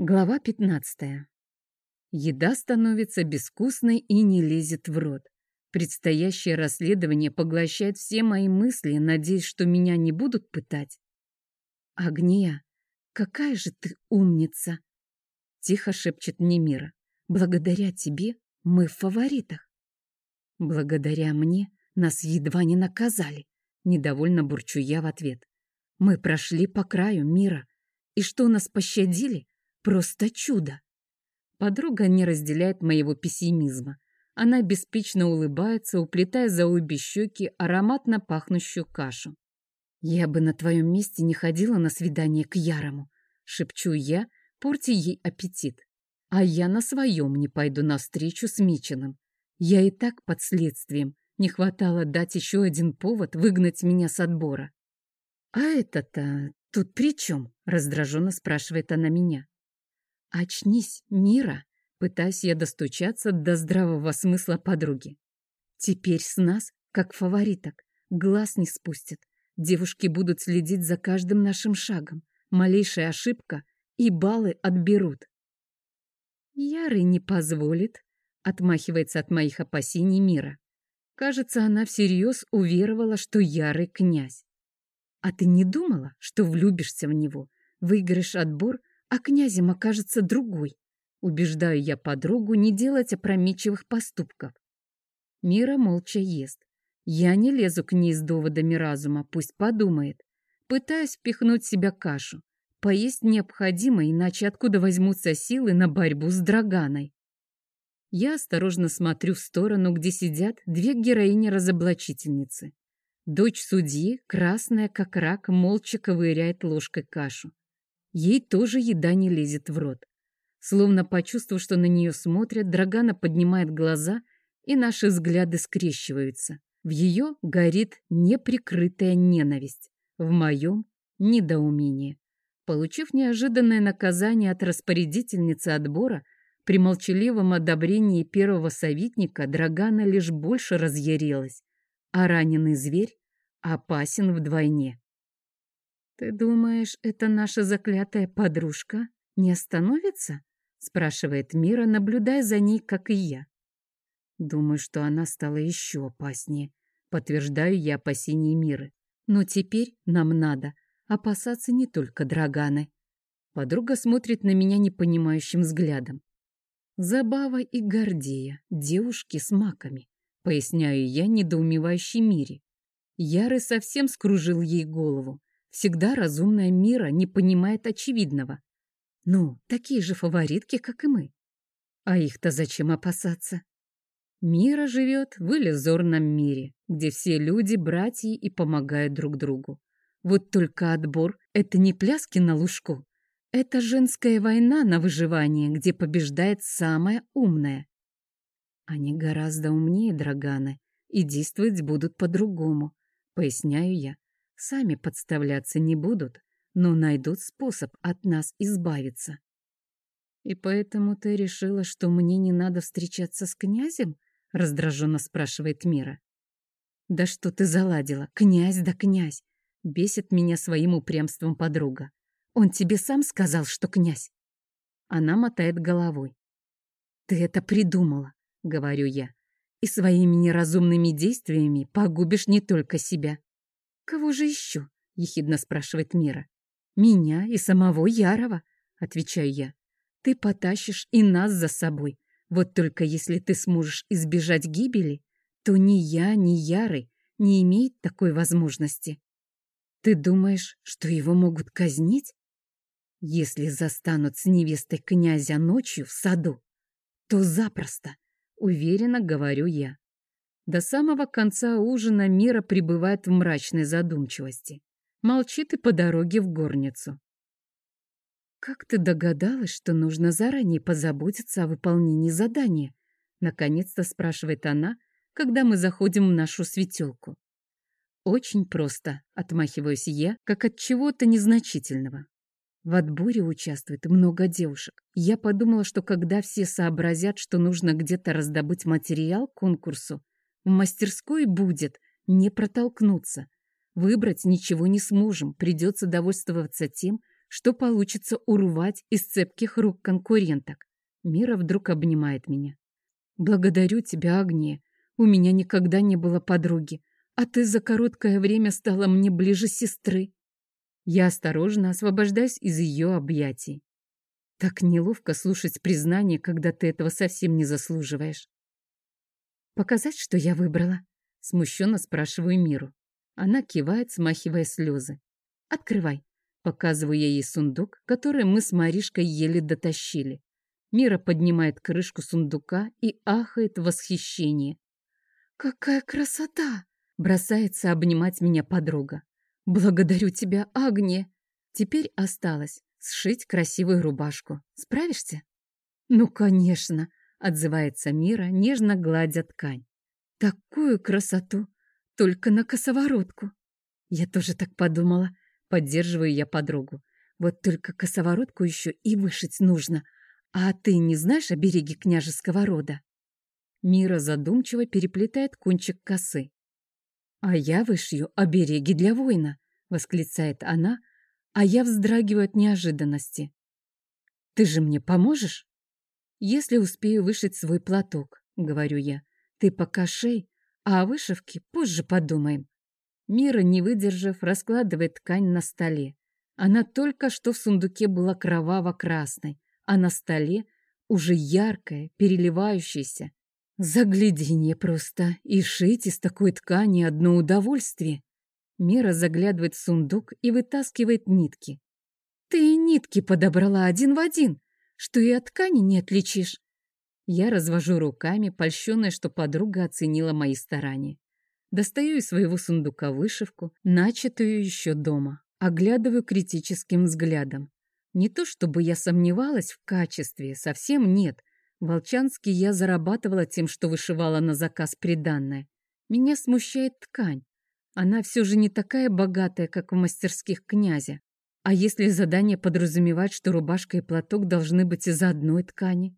Глава 15. Еда становится безвкусной и не лезет в рот. Предстоящее расследование поглощает все мои мысли, надеясь, что меня не будут пытать. «Агния, какая же ты умница!» Тихо шепчет мне Мира. «Благодаря тебе мы в фаворитах». «Благодаря мне нас едва не наказали», — недовольно бурчу я в ответ. «Мы прошли по краю мира, и что нас пощадили, Просто чудо. Подруга не разделяет моего пессимизма. Она беспечно улыбается, уплетая за обе щеки ароматно пахнущую кашу. «Я бы на твоем месте не ходила на свидание к Ярому», — шепчу я, порти ей аппетит. «А я на своем не пойду навстречу с Мичиным. Я и так под следствием. Не хватало дать еще один повод выгнать меня с отбора». «А это-то тут при чем?» — раздраженно спрашивает она меня. «Очнись, Мира!» Пытаюсь я достучаться до здравого смысла подруги. Теперь с нас, как фавориток, глаз не спустят. Девушки будут следить за каждым нашим шагом. Малейшая ошибка и баллы отберут. Ярый не позволит, отмахивается от моих опасений Мира. Кажется, она всерьез уверовала, что Ярый князь. А ты не думала, что влюбишься в него, выиграешь отбор а князем окажется другой. Убеждаю я подругу не делать опрометчивых поступков. Мира молча ест. Я не лезу к ней с доводами разума, пусть подумает. Пытаюсь впихнуть себя кашу. Поесть необходимо, иначе откуда возьмутся силы на борьбу с Драганой? Я осторожно смотрю в сторону, где сидят две героини-разоблачительницы. Дочь судьи, красная как рак, молча ковыряет ложкой кашу. Ей тоже еда не лезет в рот. Словно почувствовав, что на нее смотрят, Драгана поднимает глаза, и наши взгляды скрещиваются. В ее горит неприкрытая ненависть, в моем — недоумение. Получив неожиданное наказание от распорядительницы отбора, при молчаливом одобрении первого советника Драгана лишь больше разъярилась, а раненый зверь опасен вдвойне. «Ты думаешь, это наша заклятая подружка не остановится?» — спрашивает Мира, наблюдая за ней, как и я. Думаю, что она стала еще опаснее. Подтверждаю я опасения Миры. Но теперь нам надо опасаться не только Драганы. Подруга смотрит на меня непонимающим взглядом. Забава и Гордея, девушки с маками, поясняю я недоумевающей Мире. Яры совсем скружил ей голову. Всегда разумная Мира не понимает очевидного. Ну, такие же фаворитки, как и мы. А их-то зачем опасаться? Мира живет в иллюзорном мире, где все люди братья и помогают друг другу. Вот только отбор — это не пляски на лужку. Это женская война на выживание, где побеждает самая умная. Они гораздо умнее Драганы и действовать будут по-другому, поясняю я. Сами подставляться не будут, но найдут способ от нас избавиться. И поэтому ты решила, что мне не надо встречаться с князем? Раздраженно спрашивает Мира. Да что ты заладила? Князь да князь! Бесит меня своим упрямством подруга. Он тебе сам сказал, что князь. Она мотает головой. Ты это придумала, говорю я, и своими неразумными действиями погубишь не только себя. «Кого же еще?» — ехидно спрашивает Мира. «Меня и самого Ярова», — отвечаю я. «Ты потащишь и нас за собой. Вот только если ты сможешь избежать гибели, то ни я, ни Ярый не имеет такой возможности. Ты думаешь, что его могут казнить? Если застанут с невестой князя ночью в саду, то запросто, уверенно говорю я. До самого конца ужина Мира пребывает в мрачной задумчивости. Молчит и по дороге в горницу. «Как ты догадалась, что нужно заранее позаботиться о выполнении задания?» Наконец-то спрашивает она, когда мы заходим в нашу светелку. «Очень просто», — отмахиваюсь я, как от чего-то незначительного. В отборе участвует много девушек. Я подумала, что когда все сообразят, что нужно где-то раздобыть материал к конкурсу, в мастерской будет не протолкнуться. Выбрать ничего не сможем, придется довольствоваться тем, что получится урвать из цепких рук конкуренток. Мира вдруг обнимает меня. «Благодарю тебя, Агния. У меня никогда не было подруги, а ты за короткое время стала мне ближе сестры». Я осторожно освобождаюсь из ее объятий. Так неловко слушать признание, когда ты этого совсем не заслуживаешь. «Показать, что я выбрала?» Смущенно спрашиваю Миру. Она кивает, смахивая слезы. «Открывай». Показываю я ей сундук, который мы с Маришкой еле дотащили. Мира поднимает крышку сундука и ахает в восхищении. «Какая красота!» — бросается обнимать меня подруга. «Благодарю тебя, Агния!» Теперь осталось сшить красивую рубашку. Справишься? «Ну, конечно!» — отзывается Мира, нежно гладя ткань. «Такую красоту! Только на косоворотку!» Я тоже так подумала. Поддерживаю я подругу. Вот только косоворотку еще и вышить нужно — «А ты не знаешь о береге княжеского рода?» Мира задумчиво переплетает кончик косы. «А я вышью обереги для воина», — восклицает она, а я вздрагиваю от неожиданности. «Ты же мне поможешь?» «Если успею вышить свой платок», — говорю я. «Ты пока шей, а о вышивке позже подумаем». Мира, не выдержав, раскладывает ткань на столе. Она только что в сундуке была кроваво-красной, а на столе уже яркое, переливающееся. Загляденье просто, и шить из такой ткани одно удовольствие. Мера заглядывает в сундук и вытаскивает нитки. Ты нитки подобрала один в один, что и от ткани не отличишь. Я развожу руками, польщенная, что подруга оценила мои старания. Достаю из своего сундука вышивку, начатую еще дома. Оглядываю критическим взглядом. Не то чтобы я сомневалась в качестве, совсем нет. Волчанский я зарабатывала тем, что вышивала на заказ приданное. Меня смущает ткань. Она все же не такая богатая, как в мастерских князя. А если задание подразумевать, что рубашка и платок должны быть из одной ткани?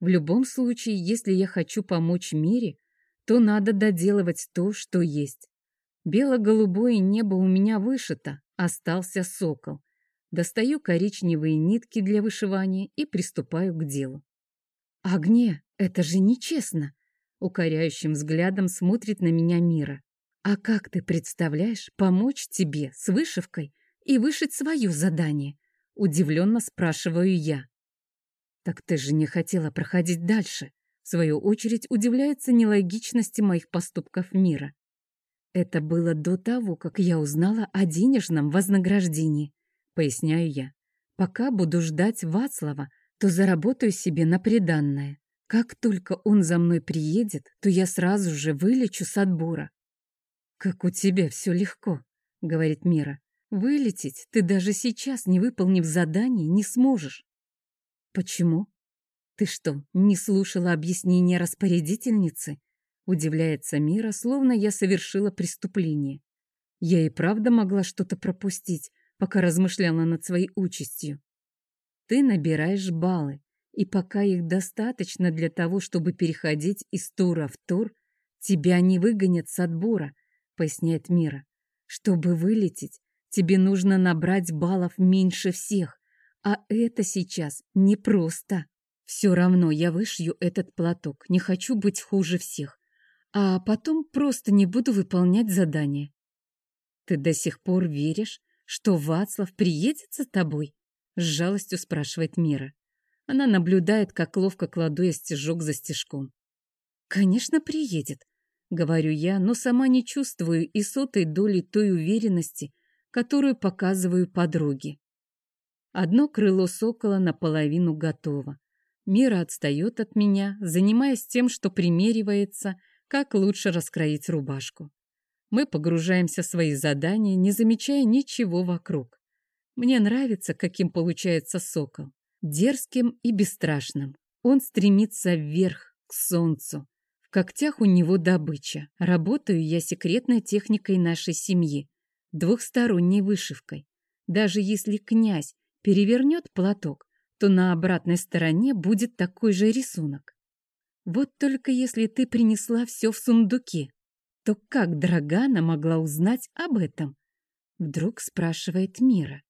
В любом случае, если я хочу помочь мире, то надо доделывать то, что есть. Бело-голубое небо у меня вышито, остался сокол. Достаю коричневые нитки для вышивания и приступаю к делу. «Агне, это же нечестно!» Укоряющим взглядом смотрит на меня Мира. «А как ты представляешь помочь тебе с вышивкой и вышить свое задание?» Удивленно спрашиваю я. «Так ты же не хотела проходить дальше», в свою очередь удивляется нелогичности моих поступков Мира. Это было до того, как я узнала о денежном вознаграждении поясняю я. Пока буду ждать Вацлава, то заработаю себе на приданное. Как только он за мной приедет, то я сразу же вылечу с отбора. «Как у тебя все легко», — говорит Мира. «Вылететь ты даже сейчас, не выполнив задание, не сможешь». «Почему?» «Ты что, не слушала объяснения распорядительницы?» Удивляется Мира, словно я совершила преступление. Я и правда могла что-то пропустить, пока размышляла над своей участью. Ты набираешь баллы, и пока их достаточно для того, чтобы переходить из тура в тур, тебя не выгонят с отбора, поясняет Мира. Чтобы вылететь, тебе нужно набрать баллов меньше всех, а это сейчас непросто. Все равно я вышью этот платок, не хочу быть хуже всех, а потом просто не буду выполнять задание. Ты до сих пор веришь, что Вацлав приедет за тобой?» — с жалостью спрашивает Мира. Она наблюдает, как ловко кладу я стежок за стежком. «Конечно, приедет», — говорю я, но сама не чувствую и сотой доли той уверенности, которую показываю подруге. Одно крыло сокола наполовину готово. Мира отстает от меня, занимаясь тем, что примеривается, как лучше раскроить рубашку. Мы погружаемся в свои задания, не замечая ничего вокруг. Мне нравится, каким получается сокол. Дерзким и бесстрашным. Он стремится вверх, к солнцу. В когтях у него добыча. Работаю я секретной техникой нашей семьи. Двухсторонней вышивкой. Даже если князь перевернет платок, то на обратной стороне будет такой же рисунок. Вот только если ты принесла все в сундуке, то как Драгана могла узнать об этом? Вдруг спрашивает Мира.